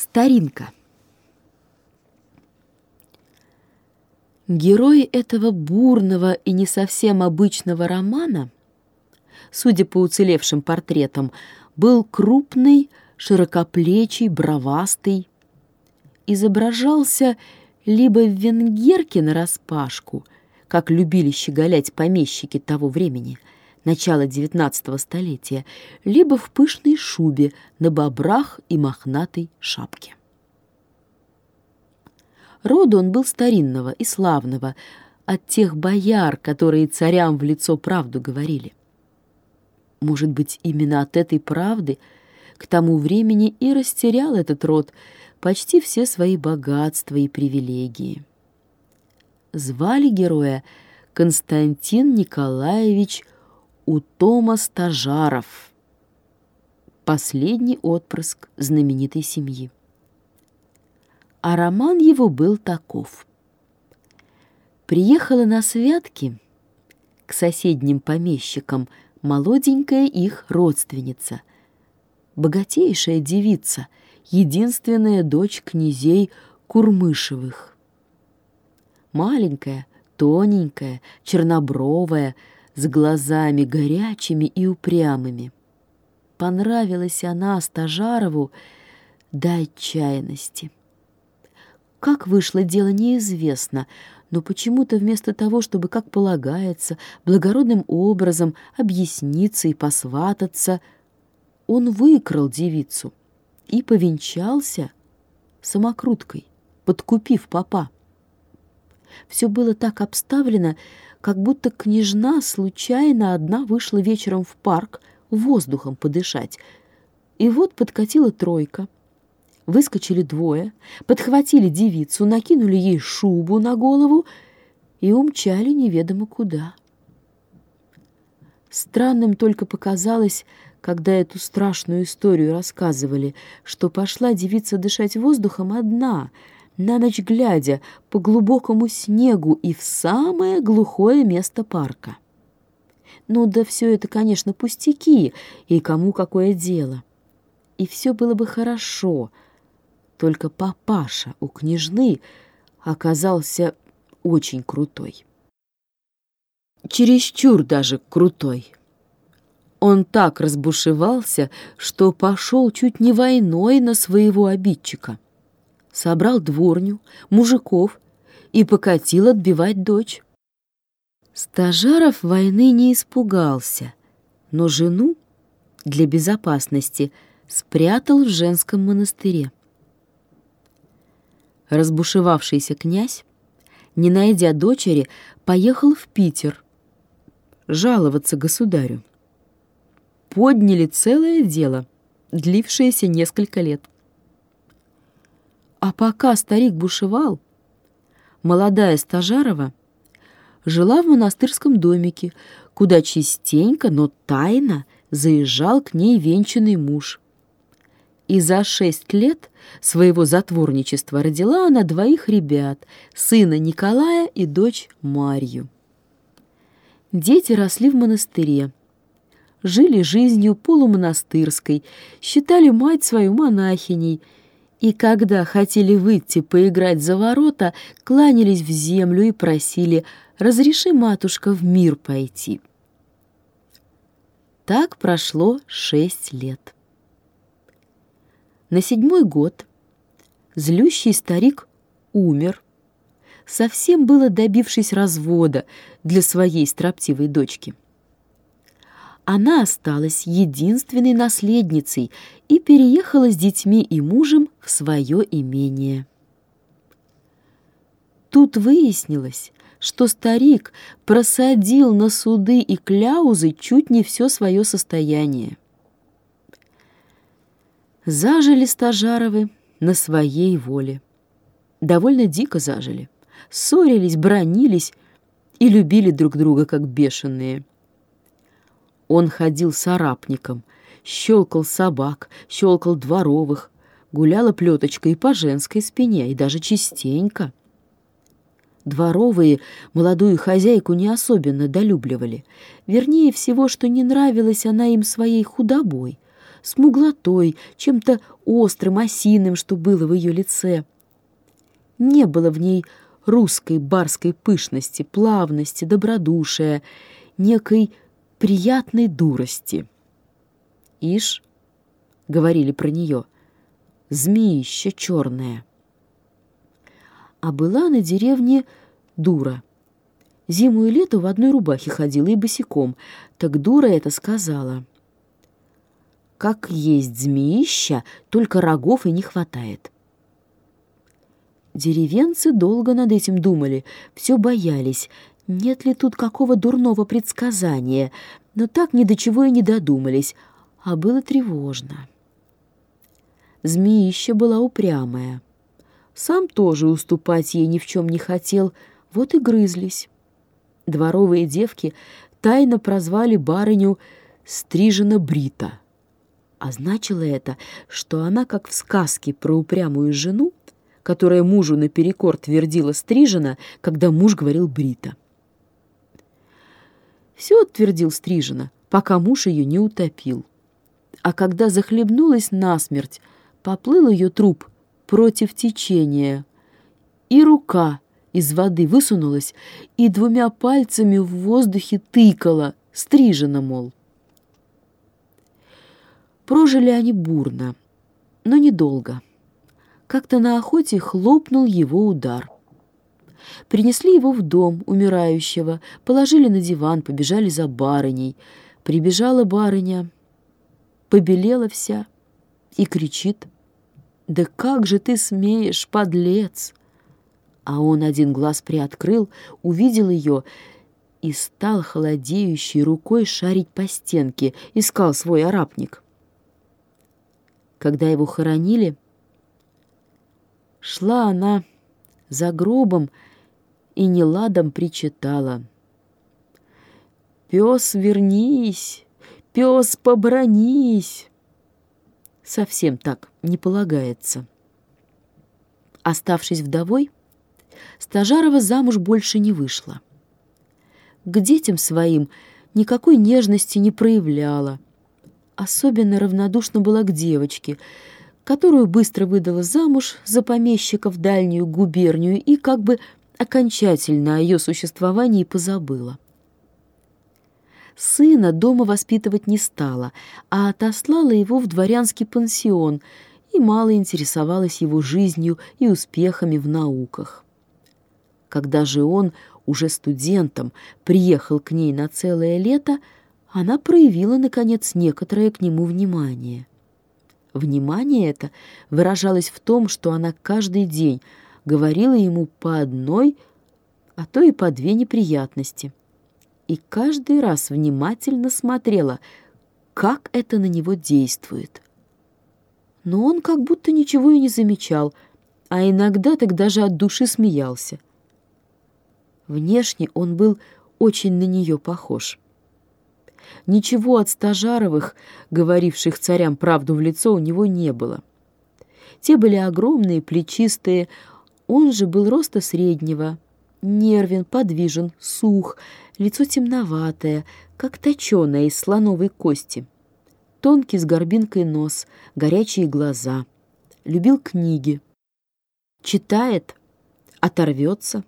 Старинка. Герой этого бурного и не совсем обычного романа, судя по уцелевшим портретам, был крупный, широкоплечий, бровастый. Изображался либо в венгерке нараспашку, как любили щеголять помещики того времени – начала XIX столетия, либо в пышной шубе на бобрах и мохнатой шапке. Роду он был старинного и славного, от тех бояр, которые царям в лицо правду говорили. Может быть, именно от этой правды к тому времени и растерял этот род почти все свои богатства и привилегии. Звали героя Константин Николаевич у Тома Стажаров, последний отпрыск знаменитой семьи. А роман его был таков. Приехала на святки к соседним помещикам молоденькая их родственница, богатейшая девица, единственная дочь князей Курмышевых. Маленькая, тоненькая, чернобровая, с глазами горячими и упрямыми. Понравилась она Стажарову до отчаянности. Как вышло дело, неизвестно, но почему-то вместо того, чтобы, как полагается, благородным образом объясниться и посвататься, он выкрал девицу и повенчался самокруткой, подкупив папа. Все было так обставлено, как будто княжна случайно одна вышла вечером в парк воздухом подышать. И вот подкатила тройка. Выскочили двое, подхватили девицу, накинули ей шубу на голову и умчали неведомо куда. Странным только показалось, когда эту страшную историю рассказывали, что пошла девица дышать воздухом одна — на ночь глядя по глубокому снегу и в самое глухое место парка. Ну да все это, конечно, пустяки, и кому какое дело. И все было бы хорошо, только папаша у княжны оказался очень крутой. Чересчур даже крутой. Он так разбушевался, что пошел чуть не войной на своего обидчика — собрал дворню, мужиков и покатил отбивать дочь. Стажаров войны не испугался, но жену для безопасности спрятал в женском монастыре. Разбушевавшийся князь, не найдя дочери, поехал в Питер жаловаться государю. Подняли целое дело, длившееся несколько лет. А пока старик бушевал, молодая Стажарова жила в монастырском домике, куда частенько, но тайно заезжал к ней венчанный муж. И за шесть лет своего затворничества родила она двоих ребят, сына Николая и дочь Марью. Дети росли в монастыре, жили жизнью полумонастырской, считали мать свою монахиней – и когда хотели выйти поиграть за ворота, кланялись в землю и просили «Разреши, матушка, в мир пойти». Так прошло шесть лет. На седьмой год злющий старик умер, совсем было добившись развода для своей строптивой дочки она осталась единственной наследницей и переехала с детьми и мужем в свое имение. Тут выяснилось, что старик просадил на суды и кляузы чуть не все свое состояние. Зажили стажаровы на своей воле. Довольно дико зажили. Ссорились, бронились и любили друг друга, как бешеные. Он ходил с арапником, щелкал собак, щелкал дворовых, гуляла плеточкой по женской спине, и даже частенько. Дворовые молодую хозяйку не особенно долюбливали. Вернее всего, что не нравилась она им своей худобой, смуглотой, чем-то острым, осиным, что было в ее лице. Не было в ней русской барской пышности, плавности, добродушия, некой приятной дурости. «Ишь», — говорили про нее, — «змеища черная». А была на деревне дура. Зиму и лето в одной рубахе ходила и босиком. Так дура это сказала. Как есть змеища, только рогов и не хватает. Деревенцы долго над этим думали, все боялись, нет ли тут какого дурного предсказания, но так ни до чего и не додумались, а было тревожно. Змеища была упрямая. Сам тоже уступать ей ни в чем не хотел, вот и грызлись. Дворовые девки тайно прозвали барыню «стрижена Брита». А значило это, что она, как в сказке про упрямую жену, которая мужу наперекор твердила стрижена, когда муж говорил брита. Все твердил стрижена, пока муж ее не утопил. А когда захлебнулась насмерть, поплыл ее труп против течения, и рука из воды высунулась и двумя пальцами в воздухе тыкала, стрижена, мол. Прожили они бурно, но недолго. Как-то на охоте хлопнул его удар. Принесли его в дом умирающего, положили на диван, побежали за барыней. Прибежала барыня, побелела вся и кричит. «Да как же ты смеешь, подлец!» А он один глаз приоткрыл, увидел ее и стал холодеющей рукой шарить по стенке, искал свой арапник. Когда его хоронили, Шла она за гробом и неладом причитала. «Пес, вернись! Пес, побронись!» Совсем так не полагается. Оставшись вдовой, Стажарова замуж больше не вышла. К детям своим никакой нежности не проявляла. Особенно равнодушна была к девочке — которую быстро выдала замуж за помещика в дальнюю губернию и как бы окончательно о ее существовании позабыла. Сына дома воспитывать не стала, а отослала его в дворянский пансион и мало интересовалась его жизнью и успехами в науках. Когда же он, уже студентом, приехал к ней на целое лето, она проявила, наконец, некоторое к нему внимание. Внимание это выражалось в том, что она каждый день говорила ему по одной, а то и по две неприятности. И каждый раз внимательно смотрела, как это на него действует. Но он как будто ничего и не замечал, а иногда так даже от души смеялся. Внешне он был очень на нее похож. Ничего от Стажаровых, говоривших царям правду в лицо, у него не было. Те были огромные, плечистые, он же был роста среднего, нервен, подвижен, сух, лицо темноватое, как точеное из слоновой кости. Тонкий с горбинкой нос, горячие глаза. Любил книги. Читает, оторвется,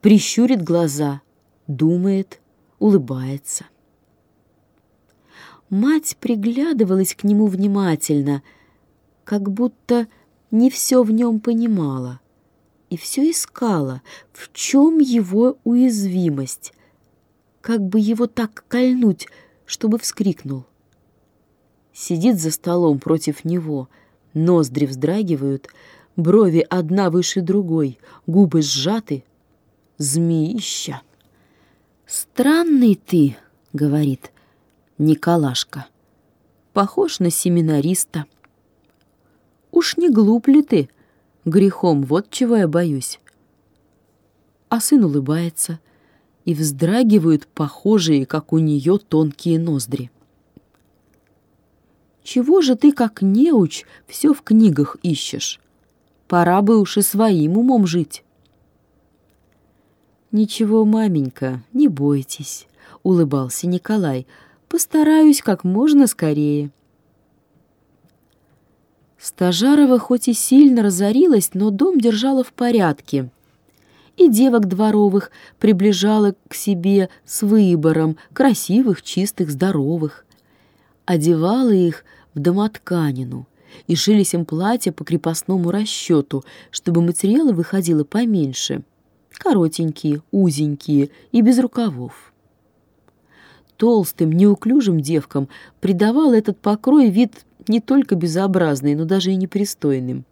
прищурит глаза, думает, улыбается. Мать приглядывалась к нему внимательно, как будто не все в нем понимала, и все искала, в чем его уязвимость, как бы его так кольнуть, чтобы вскрикнул. Сидит за столом против него, ноздри вздрагивают, брови одна выше другой, губы сжаты. Змеища! «Странный ты», — говорит, Николашка. Похож на семинариста. Уж не глуп ли ты? Грехом вот чего я боюсь. А сын улыбается, и вздрагивают похожие, как у нее, тонкие ноздри. Чего же ты, как неуч, все в книгах ищешь? Пора бы уж и своим умом жить. «Ничего, маменька, не бойтесь», — улыбался Николай, — Постараюсь как можно скорее. Стажарова хоть и сильно разорилась, но дом держала в порядке. И девок дворовых приближала к себе с выбором, красивых, чистых, здоровых. Одевала их в домотканину и шились им платья по крепостному расчету, чтобы материала выходило поменьше. Коротенькие, узенькие и без рукавов. Толстым, неуклюжим девкам придавал этот покрой вид не только безобразный, но даже и непристойным.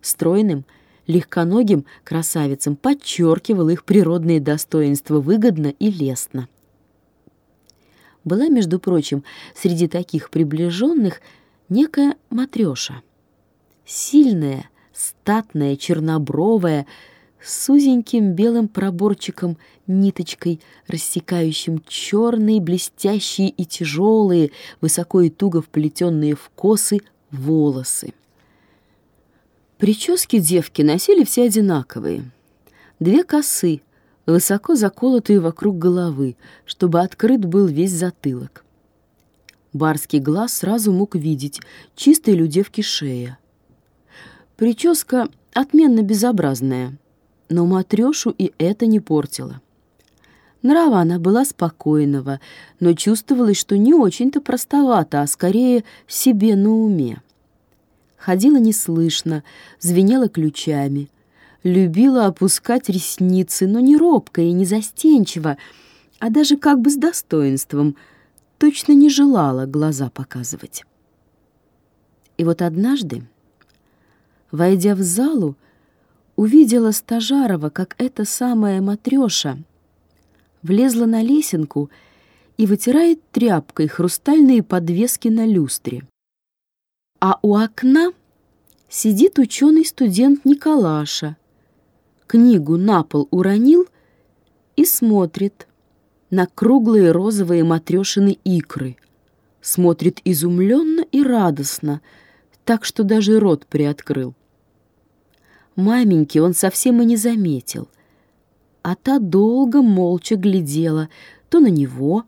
Стройным, легконогим красавицам подчеркивал их природные достоинства выгодно и лестно. Была, между прочим, среди таких приближенных некая матреша. Сильная, статная, чернобровая, с узеньким белым проборчиком, ниточкой, рассекающим черные, блестящие и тяжелые, высоко и туго вплетенные в косы волосы. Прически девки носили все одинаковые. Две косы, высоко заколотые вокруг головы, чтобы открыт был весь затылок. Барский глаз сразу мог видеть чистой людевки шея. Прическа отменно безобразная — но Матрёшу и это не портило. Нрава она была спокойного, но чувствовалось, что не очень-то простовато, а скорее себе на уме. Ходила неслышно, звенела ключами, любила опускать ресницы, но не робко и не застенчиво, а даже как бы с достоинством, точно не желала глаза показывать. И вот однажды, войдя в залу, увидела Стажарова, как эта самая Матрёша влезла на лесенку и вытирает тряпкой хрустальные подвески на люстре. А у окна сидит ученый студент Николаша, книгу на пол уронил и смотрит на круглые розовые Матрёшины икры. Смотрит изумленно и радостно, так что даже рот приоткрыл. Маменьки он совсем и не заметил. А та долго молча глядела то на него,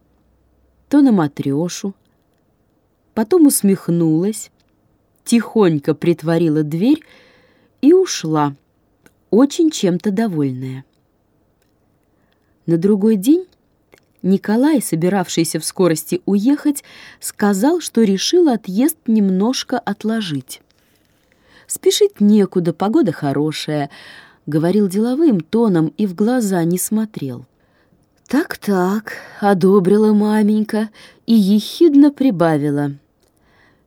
то на Матрёшу. Потом усмехнулась, тихонько притворила дверь и ушла, очень чем-то довольная. На другой день Николай, собиравшийся в скорости уехать, сказал, что решил отъезд немножко отложить. Спешить некуда, погода хорошая», — говорил деловым тоном и в глаза не смотрел. «Так-так», — одобрила маменька и ехидно прибавила.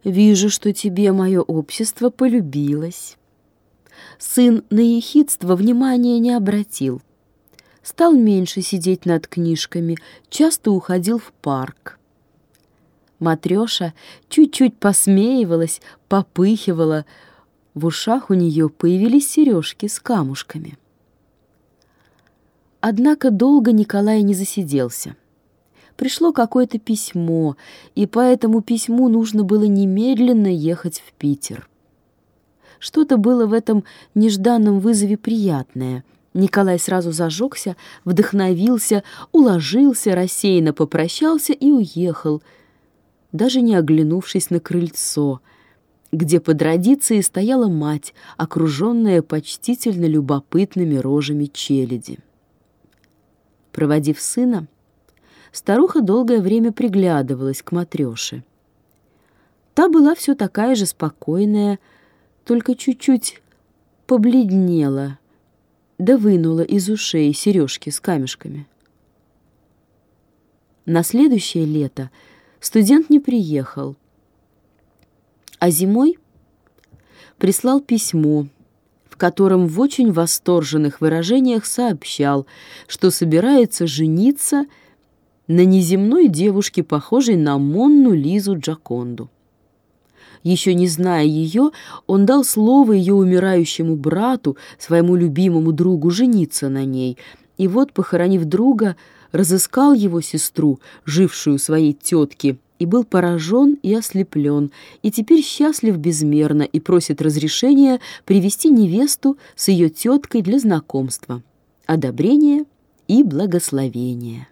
«Вижу, что тебе мое общество полюбилось». Сын на ехидство внимания не обратил. Стал меньше сидеть над книжками, часто уходил в парк. Матрёша чуть-чуть посмеивалась, попыхивала, в ушах у нее появились сережки с камушками. Однако долго Николай не засиделся. Пришло какое-то письмо, и по этому письму нужно было немедленно ехать в Питер. Что-то было в этом нежданном вызове приятное. Николай сразу зажегся, вдохновился, уложился, рассеянно попрощался и уехал, даже не оглянувшись на крыльцо — где по традиции стояла мать, окруженная почтительно любопытными рожами челяди. Проводив сына, старуха долгое время приглядывалась к Матрёше. Та была все такая же спокойная, только чуть-чуть побледнела, да вынула из ушей сережки с камешками. На следующее лето студент не приехал — а зимой прислал письмо, в котором в очень восторженных выражениях сообщал, что собирается жениться на неземной девушке, похожей на Монну Лизу Джаконду. Еще не зная ее, он дал слово ее умирающему брату, своему любимому другу, жениться на ней. И вот, похоронив друга, разыскал его сестру, жившую своей тетки, и был поражен и ослеплен, и теперь счастлив безмерно и просит разрешения привести невесту с ее теткой для знакомства, одобрения и благословения.